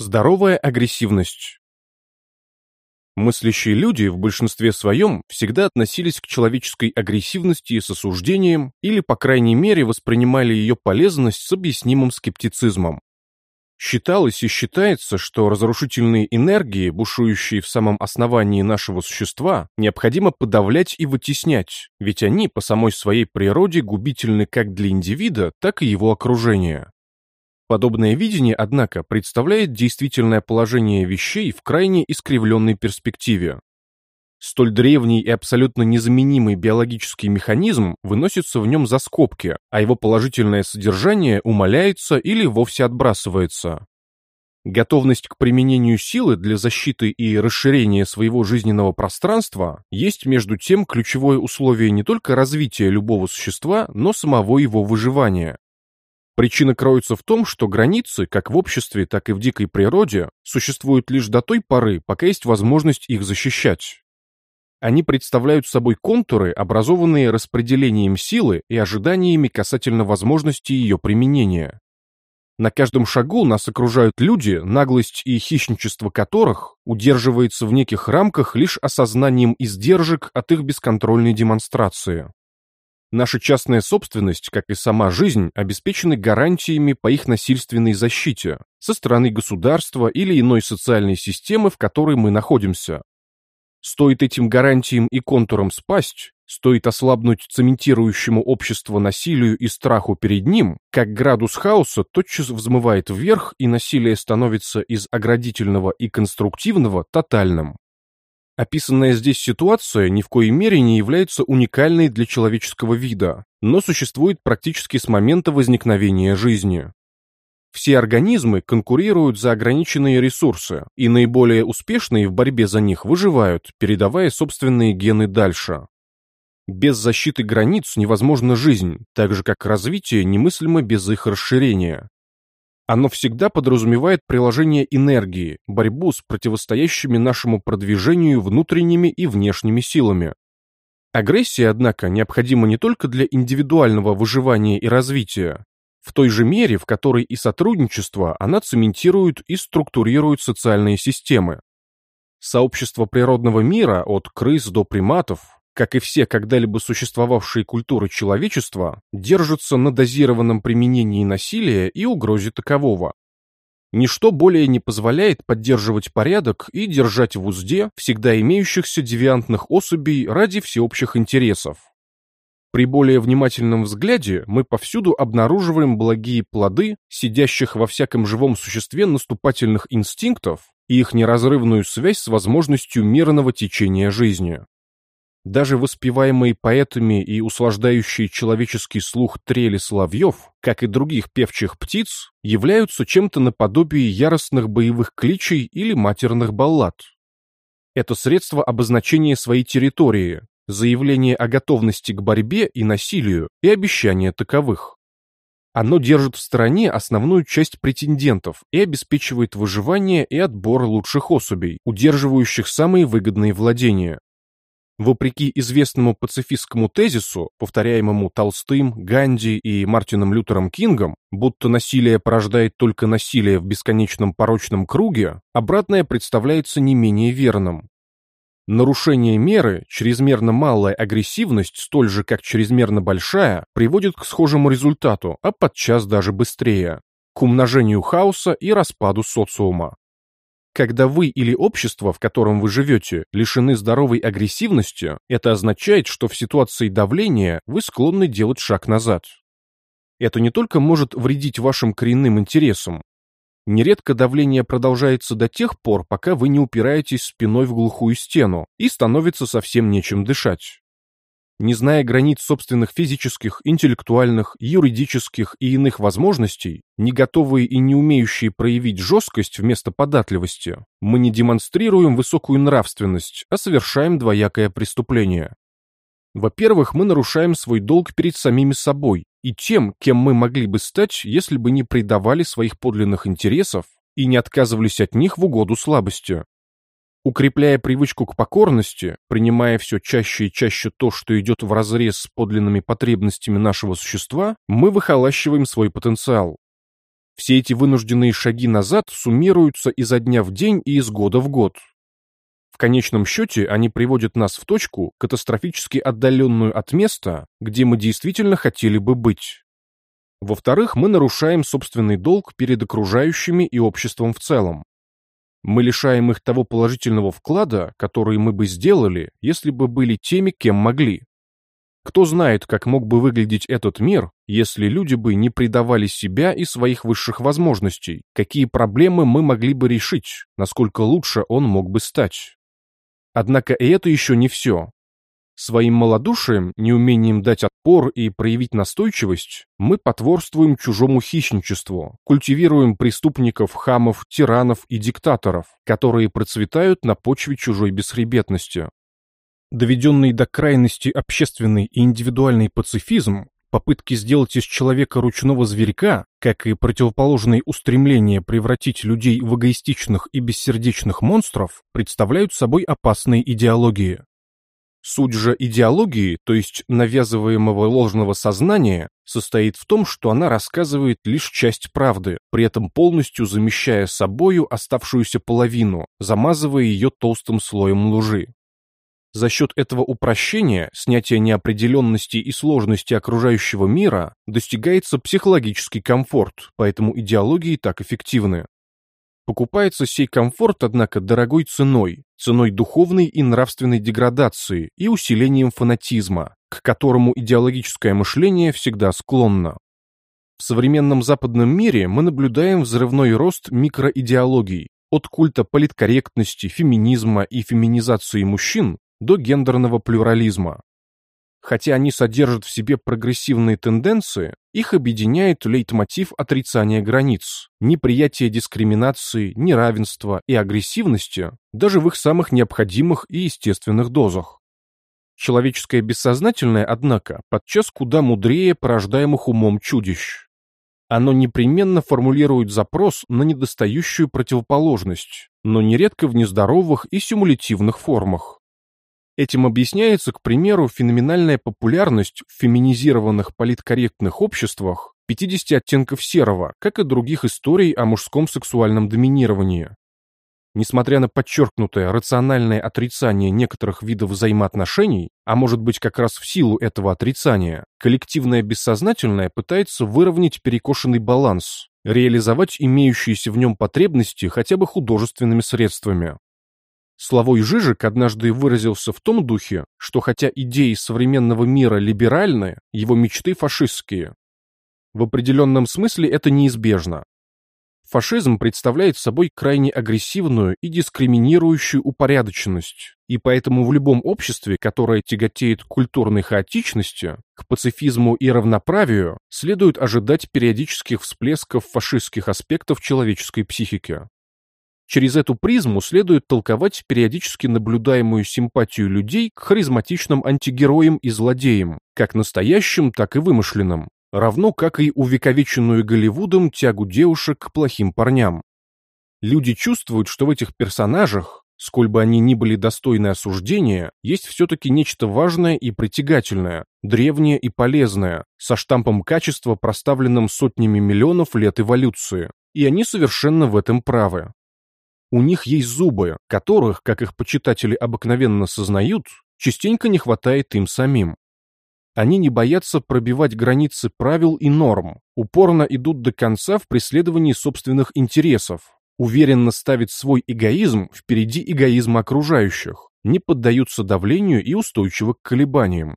Здоровая агрессивность. Мыслящие люди в большинстве своем всегда относились к человеческой агрессивности с осуждением или, по крайней мере, воспринимали ее полезность с объяснимым скептицизмом. Считалось и считается, что разрушительные энергии, бушующие в самом основании нашего существа, необходимо подавлять и вытеснять, ведь они по самой своей природе губительны как для индивида, так и его окружения. Подобное видение, однако, представляет действительное положение вещей в крайне искривленной перспективе. Столь древний и абсолютно незаменимый биологический механизм выносится в нем за скобки, а его положительное содержание умаляется или вовсе отбрасывается. Готовность к применению силы для защиты и расширения своего жизненного пространства есть между тем ключевое условие не только развития любого существа, но самого его выживания. Причина кроется в том, что границы, как в обществе, так и в дикой природе, существуют лишь до той поры, пока есть возможность их защищать. Они представляют собой контуры, образованные распределением силы и ожиданиями касательно возможности ее применения. На каждом шагу нас окружают люди, наглость и хищничество которых удерживается в неких рамках лишь осознанием издержек от их бесконтрольной демонстрации. Наша частная собственность, как и сама жизнь, обеспечены гарантиями по их насильственной защите со стороны государства или иной социальной системы, в которой мы находимся. Стоит этим гарантиям и контурам спасть, стоит ослабнуть цементирующему общество насилию и страху перед ним, как градус хаоса тотчас взмывает вверх, и насилие становится из оградительного и конструктивного тотальным. Описанная здесь ситуация ни в коей мере не является уникальной для человеческого вида, но существует практически с момента возникновения жизни. Все организмы конкурируют за ограниченные ресурсы, и наиболее успешные в борьбе за них выживают, передавая собственные гены дальше. Без защиты границ невозможна жизнь, так же как развитие немыслимо без их расширения. Оно всегда подразумевает приложение энергии, борьбу с противостоящими нашему продвижению внутренними и внешними силами. Агрессия, однако, необходима не только для индивидуального выживания и развития. В той же мере, в которой и сотрудничество, она цементирует и структурирует социальные системы. Сообщество природного мира, от крыс до приматов, как и все когда-либо существовавшие культуры человечества, держатся на дозированном применении насилия и угрозе такового. Ничто более не позволяет поддерживать порядок и держать в узде всегда имеющихся девиантных особей ради всеобщих интересов. При более внимательном взгляде мы повсюду обнаруживаем благие плоды, сидящих во всяком живом существе наступательных инстинктов и их неразрывную связь с возможностью мирного течения жизни. Даже воспеваемые поэтами и услаждающие человеческий слух трели соловьев, как и других певчих птиц, являются чем-то наподобие яростных боевых кличей или матерных баллад. Это средство обозначения своей территории, заявление о готовности к борьбе и насилию и обещание таковых. Оно держит в стороне основную часть претендентов и обеспечивает выживание и отбор лучших особей, удерживающих самые выгодные владения. Вопреки известному пацифистскому тезису, повторяемому Толстым, Ганди и Мартином Лютером Кингом, будто насилие порождает только насилие в бесконечном порочном круге, обратное представляется не менее верным. Нарушение меры, чрезмерно малая агрессивность, столь же как чрезмерно большая, приводит к схожему результату, а подчас даже быстрее, к умножению хаоса и распаду социума. Когда вы или общество, в котором вы живете, лишены здоровой агрессивности, это означает, что в ситуации давления вы склонны делать шаг назад. Это не только может вредить вашим коренным интересам. Нередко давление продолжается до тех пор, пока вы не упираетесь спиной в глухую стену и становится совсем нечем дышать не зная границ собственных физических, интеллектуальных, юридических и иных возможностей, не готовые и не умеющие проявить жесткость вместо податливости, мы не демонстрируем высокую нравственность, а совершаем двоякое преступление. Во-первых, мы нарушаем свой долг перед самими собой и тем, кем мы могли бы стать, если бы не предавали своих подлинных интересов и не отказывались от них в угоду слабости. Укрепляя привычку к покорности, принимая все чаще и чаще то, что идет вразрез с подлинными потребностями нашего существа, мы выхолащиваем свой потенциал. Все эти вынужденные шаги назад суммируются изо дня в день и из года в год. В конечном счете они приводят нас в точку, катастрофически отдаленную от места, где мы действительно хотели бы быть. Во-вторых, мы нарушаем собственный долг перед окружающими и обществом в целом. Мы лишаем их того положительного вклада, который мы бы сделали, если бы были теми, кем могли. Кто знает, как мог бы выглядеть этот мир, если люди бы не предавали себя и своих высших возможностей, какие проблемы мы могли бы решить, насколько лучше он мог бы стать. Однако и это еще не все. Своим малодушием, неумением дать отпор и проявить настойчивость, мы потворствуем чужому хищничеству, культивируем преступников, хамов, тиранов и диктаторов, которые процветают на почве чужой бесхребетности. Доведенный до крайности общественный и индивидуальный пацифизм, попытки сделать из человека ручного зверька, как и противоположные устремления превратить людей в эгоистичных и бессердечных монстров, представляют собой опасные идеологии. Суть же идеологии, то есть навязываемого ложного сознания, состоит в том, что она рассказывает лишь часть правды, при этом полностью замещая собою оставшуюся половину, замазывая ее толстым слоем лжи. За счет этого упрощения, снятия неопределенности и сложности окружающего мира, достигается психологический комфорт, поэтому идеологии так эффективны. Покупается сей комфорт, однако, дорогой ценой, ценой духовной и нравственной деградации и усилением фанатизма, к которому идеологическое мышление всегда склонно. В современном западном мире мы наблюдаем взрывной рост микроидеологий, от культа политкорректности, феминизма и феминизации мужчин до гендерного плюрализма. Хотя они содержат в себе прогрессивные тенденции, их объединяет лейтмотив отрицания границ, неприятие дискриминации, неравенства и агрессивности даже в их самых необходимых и естественных дозах. Человеческое бессознательное, однако, подчас куда мудрее порождаемых умом чудищ. Оно непременно формулирует запрос на недостающую противоположность, но нередко в нездоровых и симулятивных формах. Этим объясняется, к примеру, феноменальная популярность в феминизированных политкорректных обществах 50 оттенков серого, как и других историй о мужском сексуальном доминировании. Несмотря на подчеркнутое рациональное отрицание некоторых видов взаимоотношений, а может быть как раз в силу этого отрицания, коллективное бессознательное пытается выровнять перекошенный баланс, реализовать имеющиеся в нем потребности хотя бы художественными средствами. Славой Жижик однажды выразился в том духе, что хотя идеи современного мира либеральны, его мечты фашистские. В определенном смысле это неизбежно. Фашизм представляет собой крайне агрессивную и дискриминирующую упорядоченность, и поэтому в любом обществе, которое тяготеет к культурной хаотичности, к пацифизму и равноправию, следует ожидать периодических всплесков фашистских аспектов человеческой психики. Через эту призму следует толковать периодически наблюдаемую симпатию людей к харизматичным антигероям и злодеям, как настоящим, так и вымышленным, равно как и увековеченную Голливудом тягу девушек к плохим парням. Люди чувствуют, что в этих персонажах, сколь бы они ни были достойны осуждения, есть все-таки нечто важное и притягательное, древнее и полезное, со штампом качества, проставленным сотнями миллионов лет эволюции, и они совершенно в этом правы. У них есть зубы, которых, как их почитатели обыкновенно сознают, частенько не хватает им самим. Они не боятся пробивать границы правил и норм, упорно идут до конца в преследовании собственных интересов, уверенно ставят свой эгоизм впереди эгоизма окружающих, не поддаются давлению и устойчивы к колебаниям.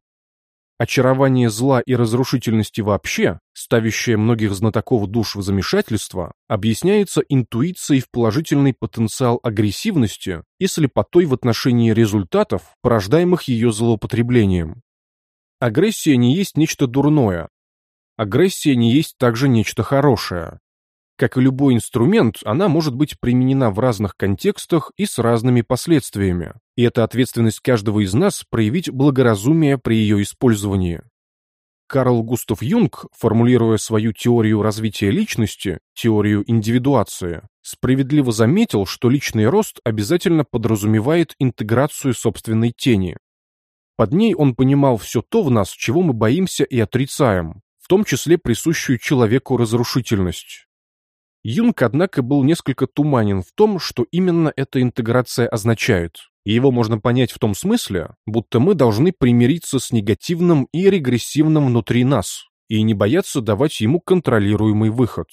Очарование зла и разрушительности вообще, ставящее многих знатоков душ в замешательство, объясняется интуицией в положительный потенциал агрессивности и слепотой в отношении результатов, порождаемых ее злоупотреблением. Агрессия не есть нечто дурное. Агрессия не есть также нечто хорошее. Как и любой инструмент, она может быть применена в разных контекстах и с разными последствиями. И это ответственность каждого из нас проявить благоразумие при ее использовании. Карл Густав Юнг, формулируя свою теорию развития личности, теорию индивидуации, справедливо заметил, что личный рост обязательно подразумевает интеграцию собственной тени. Под ней он понимал все то в нас, чего мы боимся и отрицаем, в том числе присущую человеку разрушительность. Юнг, однако, был несколько туманен в том, что именно эта интеграция означает. Его можно понять в том смысле, будто мы должны примириться с негативным и регрессивным внутри нас и не бояться давать ему контролируемый выход.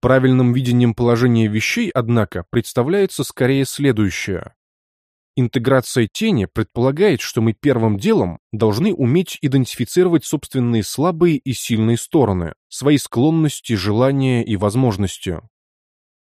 Правильным видением положения вещей, однако, представляется скорее следующее. Интеграция тени предполагает, что мы первым делом должны уметь идентифицировать собственные слабые и сильные стороны, свои склонности, желания и возможности.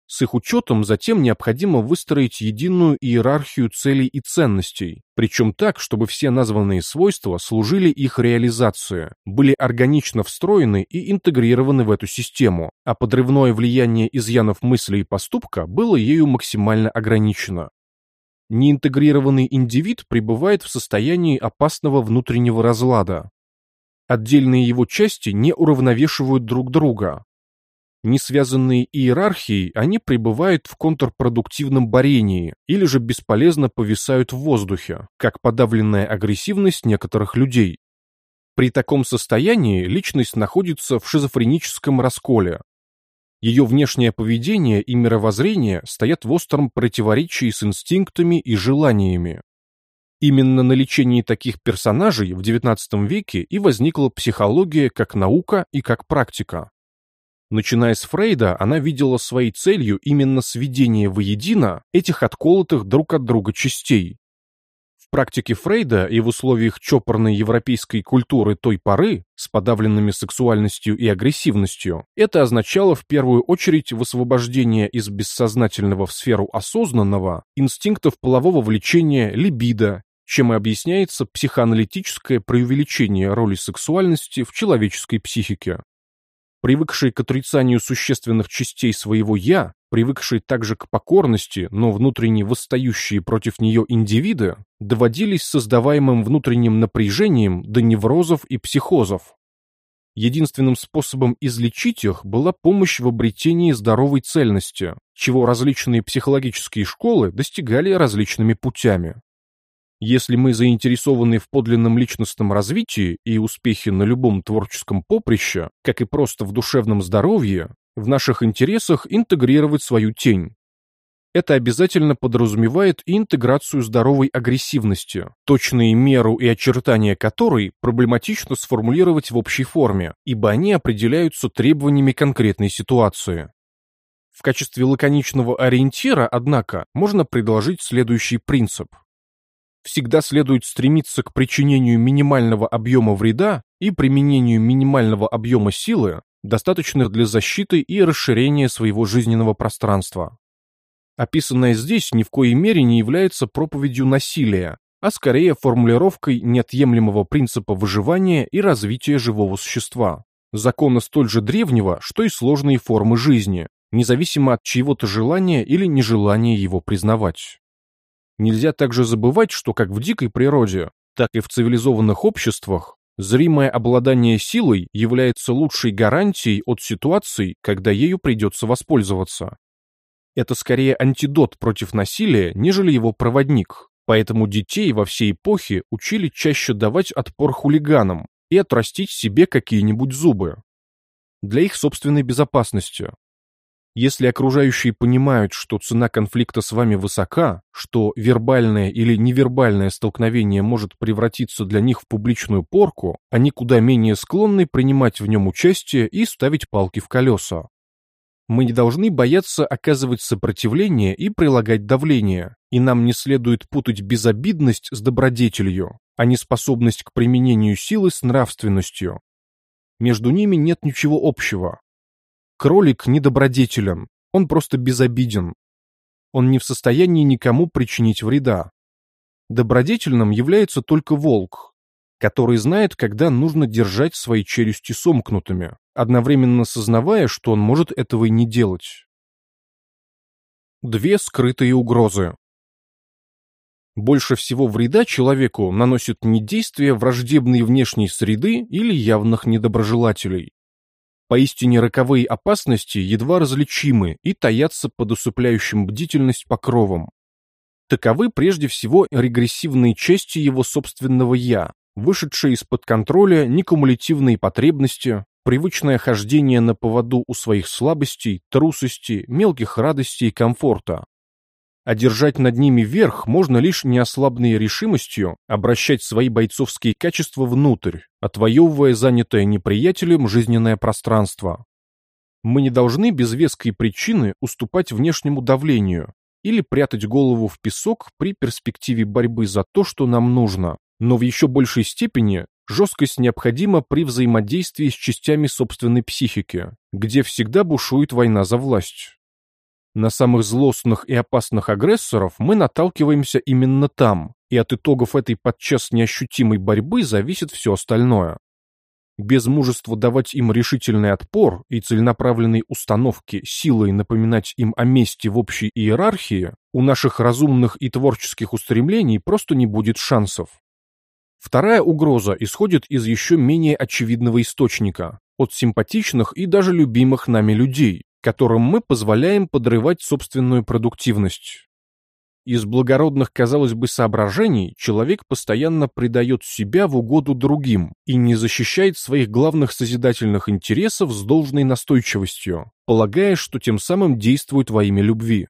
С их учетом затем необходимо выстроить единую иерархию целей и ценностей, причем так, чтобы все названные свойства служили их реализации, были органично встроены и интегрированы в эту систему, а подрывное влияние изъянов мысли и поступка было ею максимально ограничено. Неинтегрированный индивид пребывает в состоянии опасного внутреннего разлада. Отдельные его части не уравновешивают друг друга. Не связанные иерархией, они пребывают в контрпродуктивном борении или же бесполезно повисают в воздухе, как подавленная агрессивность некоторых людей. При таком состоянии личность находится в шизофреническом расколе, ее внешнее поведение и мировоззрение стоят в остром противоречии с инстинктами и желаниями. Именно на лечении таких персонажей в XIX веке и возникла психология как наука и как практика. Начиная с Фрейда, она видела своей целью именно сведение воедино этих отколотых друг от друга частей, в практике Фрейда и в условиях чопорной европейской культуры той поры с подавленными сексуальностью и агрессивностью это означало в первую очередь высвобождение из бессознательного в сферу осознанного инстинктов полового влечения либидо, чем и объясняется психоаналитическое преувеличение роли сексуальности в человеческой психике. Привыкшие к отрицанию существенных частей своего «я», привыкшие также к покорности, но внутренне восстающие против нее индивиды, доводились создаваемым внутренним напряжением до неврозов и психозов. Единственным способом излечить их была помощь в обретении здоровой цельности, чего различные психологические школы достигали различными путями. Если мы заинтересованы в подлинном личностном развитии и успехе на любом творческом поприще, как и просто в душевном здоровье, в наших интересах интегрировать свою тень. Это обязательно подразумевает и интеграцию здоровой агрессивности, точные меру и очертания которой проблематично сформулировать в общей форме, ибо они определяются требованиями конкретной ситуации. В качестве лаконичного ориентира, однако, можно предложить следующий принцип – всегда следует стремиться к причинению минимального объема вреда и применению минимального объема силы, достаточных для защиты и расширения своего жизненного пространства. Описанное здесь ни в коей мере не является проповедью насилия, а скорее формулировкой неотъемлемого принципа выживания и развития живого существа, закона столь же древнего, что и сложные формы жизни, независимо от чьего-то желания или нежелания его признавать. Нельзя также забывать, что как в дикой природе, так и в цивилизованных обществах зримое обладание силой является лучшей гарантией от ситуаций, когда ею придется воспользоваться. Это скорее антидот против насилия, нежели его проводник, поэтому детей во всей эпохе учили чаще давать отпор хулиганам и отрастить себе какие-нибудь зубы. Для их собственной безопасности, если окружающие понимают, что цена конфликта с вами высока, что вербальное или невербальное столкновение может превратиться для них в публичную порку, они куда менее склонны принимать в нем участие и ставить палки в колеса. Мы не должны бояться оказывать сопротивление и прилагать давление, и нам не следует путать безобидность с добродетелью, а не способность к применению силы с нравственностью. Между ними нет ничего общего, Кролик недобродетелен, он просто безобиден. Он не в состоянии никому причинить вреда. Добродетельным является только волк, который знает, когда нужно держать свои челюсти сомкнутыми, одновременно сознавая, что он может этого и не делать. Две скрытые угрозы. Больше всего вреда человеку наносит не действие враждебной внешней среды или явных недоброжелателей, Поистине роковые опасности едва различимы и таятся под усыпляющим бдительность покровом. Таковы прежде всего регрессивные части его собственного «я», вышедшие из-под контроля некумулятивные потребности, привычное хождение на поводу у своих слабостей, трусости, мелких радостей и комфорта. Одержать над ними верх можно лишь неослабной решимостью обращать свои бойцовские качества внутрь, отвоевывая занятое неприятелем жизненное пространство. Мы не должны без веской причины уступать внешнему давлению или прятать голову в песок при перспективе борьбы за то, что нам нужно, но в еще большей степени жесткость необходима при взаимодействии с частями собственной психики, где всегда бушует война за власть. На самых злостных и опасных агрессоров мы наталкиваемся именно там, и от итогов этой подчас неощутимой борьбы зависит все остальное. Без мужества давать им решительный отпор и целенаправленной установки силой напоминать им о месте в общей иерархии, у наших разумных и творческих устремлений просто не будет шансов. Вторая угроза исходит из еще менее очевидного источника, от симпатичных и даже любимых нами людей, которым мы позволяем подрывать собственную продуктивность. Из благородных, казалось бы, соображений человек постоянно предает себя в угоду другим и не защищает своих главных созидательных интересов с должной настойчивостью, полагая, что тем самым действует во имя любви.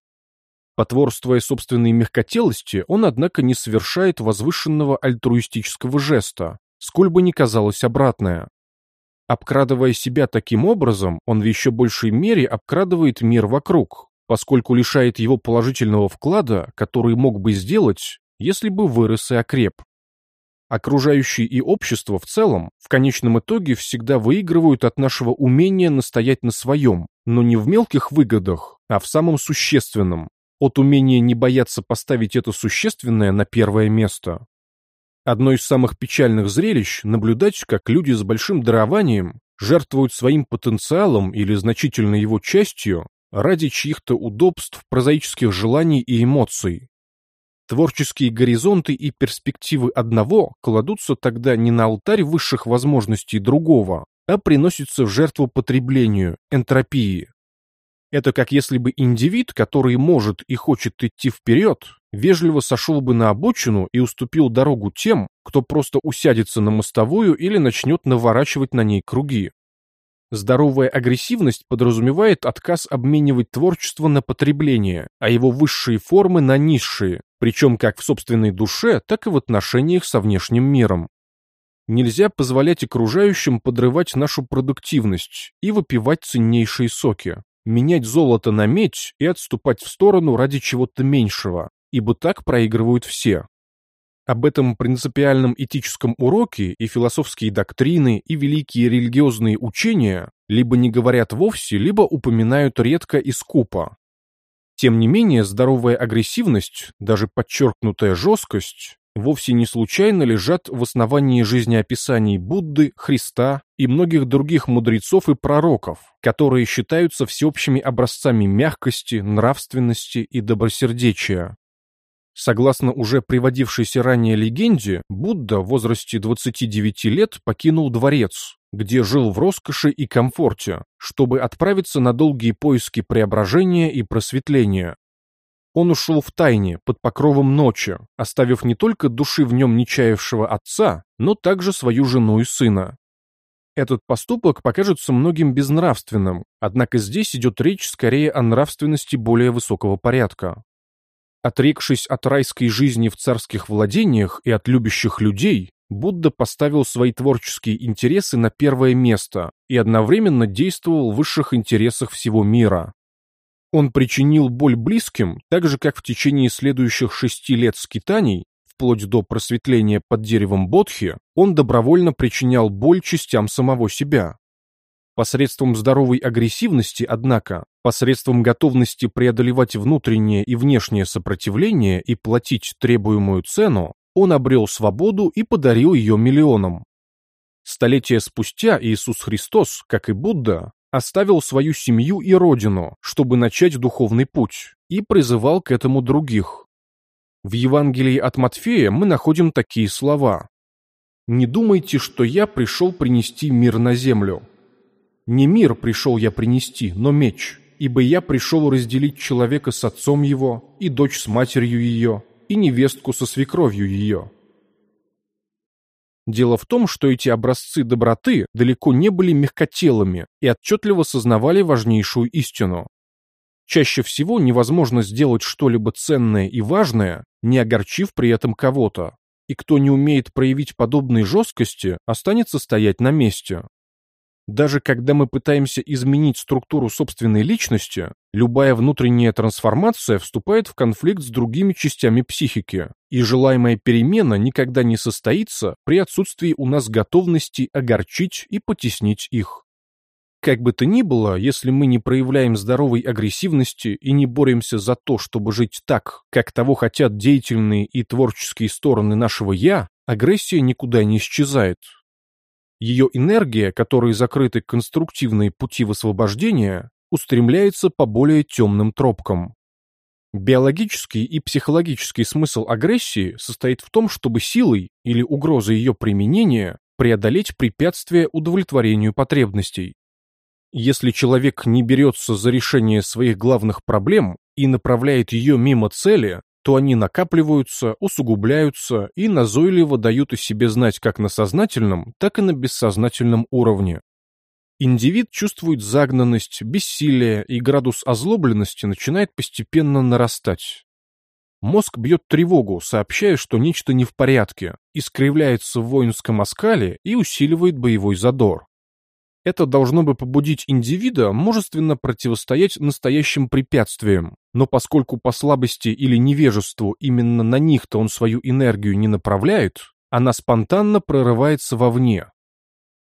Потворствуя собственной мягкотелости, он, однако, не совершает возвышенного альтруистического жеста, сколь бы ни казалось обратное. Обкрадывая себя таким образом, он в еще большей мере обкрадывает мир вокруг, поскольку лишает его положительного вклада, который мог бы сделать, если бы вырос и окреп. Окружающие и общество в целом в конечном итоге всегда выигрывают от нашего умения настоять на своем, но не в мелких выгодах, а в самом существенном, от умения не бояться поставить это существенное на первое место. Одно из самых печальных зрелищ – наблюдать, как люди с большим дарованием жертвуют своим потенциалом или значительной его частью ради чьих-то удобств, прозаических желаний и эмоций. Творческие горизонты и перспективы одного кладутся тогда не на алтарь высших возможностей другого, а приносятся в жертву потреблению, энтропии. Это как если бы индивид, который может и хочет идти вперед, вежливо сошел бы на обочину и уступил дорогу тем, кто просто усядется на мостовую или начнет наворачивать на ней круги. Здоровая агрессивность подразумевает отказ обменивать творчество на потребление, а его высшие формы на низшие, причем как в собственной душе, так и в отношениях со внешним миром. Нельзя позволять окружающим подрывать нашу продуктивность и выпивать ценнейшие соки менять золото на медь и отступать в сторону ради чего-то меньшего, ибо так проигрывают все. Об этом принципиальном этическом уроке и философские доктрины, и великие религиозные учения либо не говорят вовсе, либо упоминают редко и скупо. Тем не менее, здоровая агрессивность, даже подчеркнутая жесткость, вовсе не случайно лежат в основании жизнеописаний Будды, Христа и многих других мудрецов и пророков, которые считаются всеобщими образцами мягкости, нравственности и добросердечия. Согласно уже приводившейся ранее легенде, Будда в возрасте 29 лет покинул дворец, где жил в роскоши и комфорте, чтобы отправиться на долгие поиски преображения и просветления, он ушел в тайне, под покровом ночи, оставив не только души в нем нечаявшего отца, но также свою жену и сына. Этот поступок покажется многим безнравственным, однако здесь идет речь скорее о нравственности более высокого порядка. Отрекшись от райской жизни в царских владениях и от любящих людей, Будда поставил свои творческие интересы на первое место и одновременно действовал в высших интересах всего мира. Он причинил боль близким, так же, как в течение следующих шести лет скитаний, вплоть до просветления под деревом Бодхи, он добровольно причинял боль частям самого себя. Посредством здоровой агрессивности, однако, посредством готовности преодолевать внутреннее и внешнее сопротивление и платить требуемую цену, он обрел свободу и подарил ее миллионам. Столетия спустя Иисус Христос, как и Будда, оставил свою семью и родину, чтобы начать духовный путь, и призывал к этому других. В Евангелии от Матфея мы находим такие слова. «Не думайте, что я пришел принести мир на землю. Не мир пришел я принести, но меч, ибо я пришел разделить человека с отцом его, и дочь с матерью ее, и невестку со свекровью ее». Дело в том, что эти образцы доброты далеко не были мягкотелыми и отчетливо сознавали важнейшую истину. Чаще всего невозможно сделать что-либо ценное и важное, не огорчив при этом кого-то. И кто не умеет проявить подобной жесткости, останется стоять на месте. Даже когда мы пытаемся изменить структуру собственной личности, любая внутренняя трансформация вступает в конфликт с другими частями психики, и желаемая перемена никогда не состоится при отсутствии у нас готовности огорчить и потеснить их. Как бы то ни было, если мы не проявляем здоровой агрессивности и не боремся за то, чтобы жить так, как того хотят деятельные и творческие стороны нашего «я», агрессия никуда не исчезает, ее энергия, которой закрыты конструктивные пути высвобождения, устремляется по более темным тропкам. Биологический и психологический смысл агрессии состоит в том, чтобы силой или угрозой ее применения преодолеть препятствия удовлетворению потребностей. Если человек не берется за решение своих главных проблем и направляет ее мимо цели, то они накапливаются, усугубляются и назойливо дают о себе знать как на сознательном, так и на бессознательном уровне. Индивид чувствует загнанность, бессилие, и градус озлобленности начинает постепенно нарастать. Мозг бьет тревогу, сообщая, что нечто не в порядке, искривляется в воинском оскале и усиливает боевой задор. Это должно бы побудить индивида мужественно противостоять настоящим препятствиям, но поскольку по слабости или невежеству именно на них-то он свою энергию не направляет, она спонтанно прорывается вовне.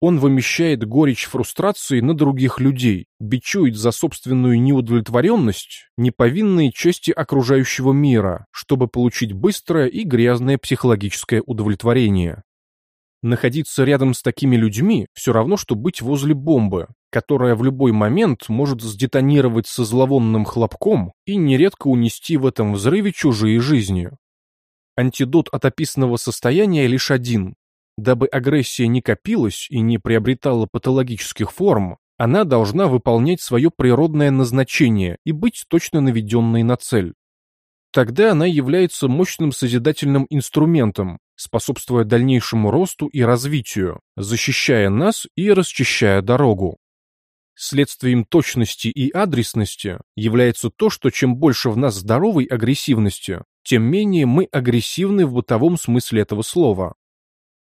Он вымещает горечь фрустрации на других людей, бичует за собственную неудовлетворенность неповинные части окружающего мира, чтобы получить быстрое и грязное психологическое удовлетворение. Находиться рядом с такими людьми все равно, что быть возле бомбы, которая в любой момент может сдетонировать со зловонным хлопком и нередко унести в этом взрыве чужие жизни. Антидот от описанного состояния лишь один. Дабы агрессия не копилась и не приобретала патологических форм, она должна выполнять свое природное назначение и быть точно наведенной на цель. Тогда она является мощным созидательным инструментом, способствуя дальнейшему росту и развитию, защищая нас и расчищая дорогу. Следствием точности и адресности является то, что чем больше в нас здоровой агрессивности, тем менее мы агрессивны в бытовом смысле этого слова.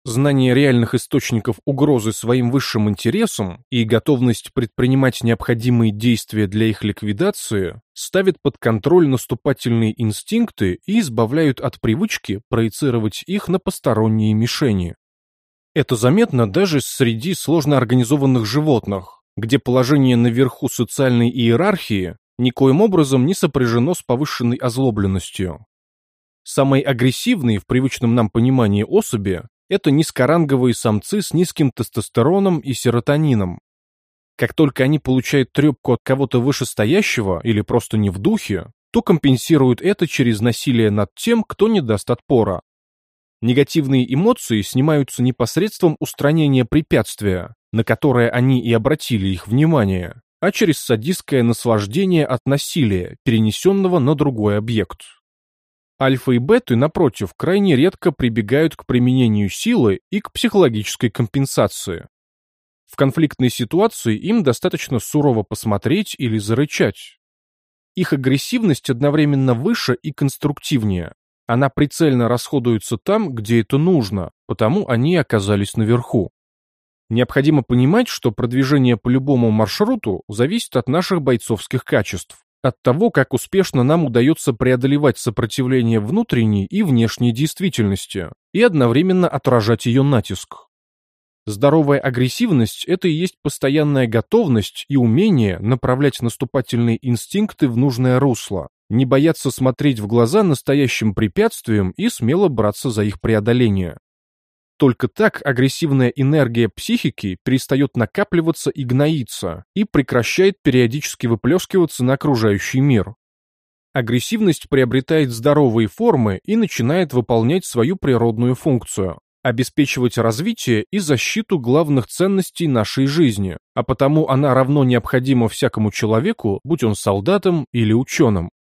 Знание реальных источников угрозы своим высшим интересам и готовность предпринимать необходимые действия для их ликвидации ставят под контроль наступательные инстинкты и избавляют от привычки проецировать их на посторонние мишени. Это заметно даже среди сложно организованных животных, где положение наверху социальной иерархии никоим образом не сопряжено с повышенной озлобленностью. Самые агрессивные в привычном нам понимании особи это низкоранговые самцы с низким тестостероном и серотонином. Как только они получают трепку от кого-то вышестоящего или просто не в духе, то компенсируют это через насилие над тем, кто не даст отпора. Негативные эмоции снимаются непосредством устранения препятствия, на которое они и обратили их внимание, а через садистское наслаждение от насилия, перенесенного на другой объект. Альфа и беты, напротив, крайне редко прибегают к применению силы и к психологической компенсации. В конфликтной ситуации им достаточно сурово посмотреть или зарычать. Их агрессивность одновременно выше и конструктивнее. Она прицельно расходуется там, где это нужно, потому они оказались наверху. Необходимо понимать, что продвижение по любому маршруту зависит от наших бойцовских качеств от того, как успешно нам удается преодолевать сопротивление внутренней и внешней действительности и одновременно отражать ее натиск. Здоровая агрессивность – это и есть постоянная готовность и умение направлять наступательные инстинкты в нужное русло, не бояться смотреть в глаза настоящим препятствиям и смело браться за их преодоление. Только так агрессивная энергия психики перестает накапливаться и гноиться и прекращает периодически выплескиваться на окружающий мир. Агрессивность приобретает здоровые формы и начинает выполнять свою природную функцию – обеспечивать развитие и защиту главных ценностей нашей жизни, а потому она равно необходима всякому человеку, будь он солдатом или ученым.